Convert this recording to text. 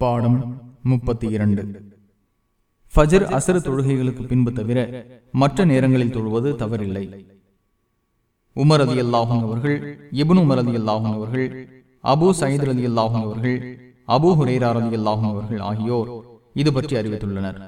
பாடம் முப்பத்தி இரண்டு. ஃபஜர் அசர தொழுகைகளுக்கு பின்பு தவிர மற்ற நேரங்களில் தொழுவது தவறில்லை. உமர் அதி அல்லாஹும் அவர்கள் இபுன் உமர் அதி அல்லாஹும் அவர்கள் அபு சயீத் அலி அல்லாஹும் அவர்கள் அபு ஹுரேரா அலி அல்லாஹும் அவர்கள் ஆகியோர் இது பற்றி அறிவித்துள்ளனர்.